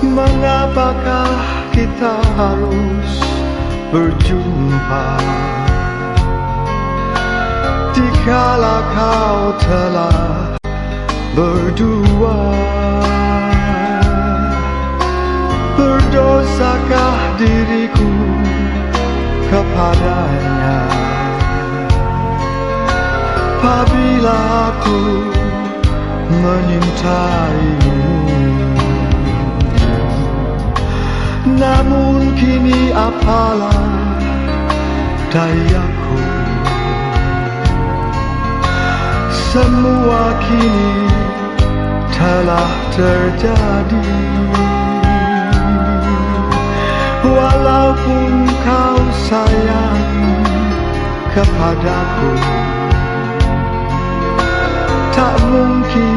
Mengapakah kita harus berjumpa? Dikala kau telah berdua Berdosakah diriku kepadanya? Apabila aku menyintaimu Namun kini apalah dayaku. Semua kini telah terjadi. Walaupun kau sayang kepadaku Tak mungkin,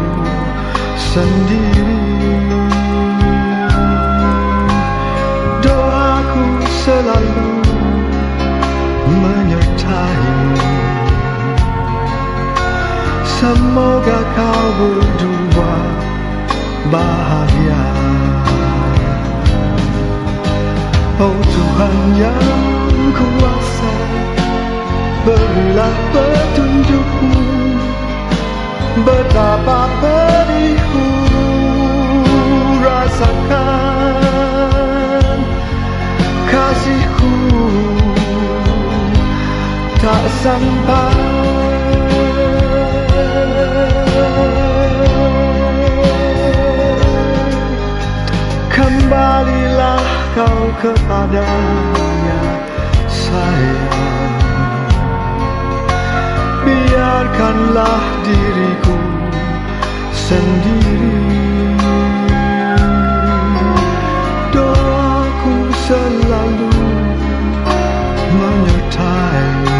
sendiri. Doaku selalu menyertaimu Semoga kau berdua bahagia. Oh Tuhan yang kuasa, Berilah petunjukmu Betapa pedihku rasakan Kasihku. Tak sampai. Kembalilah kau kepadanya sayang. Biarkanlah diriku menyertaimu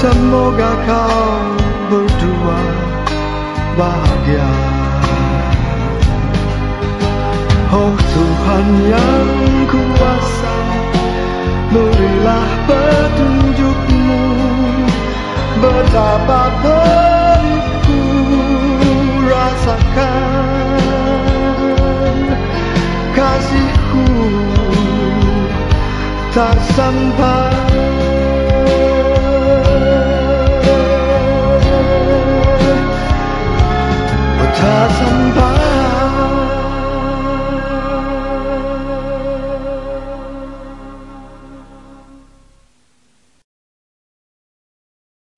Semoga kau berdua bahagia. Oh Tuhan yang kuasa Berilah petunjukmu. Betapa pedihku rasakan 他身旁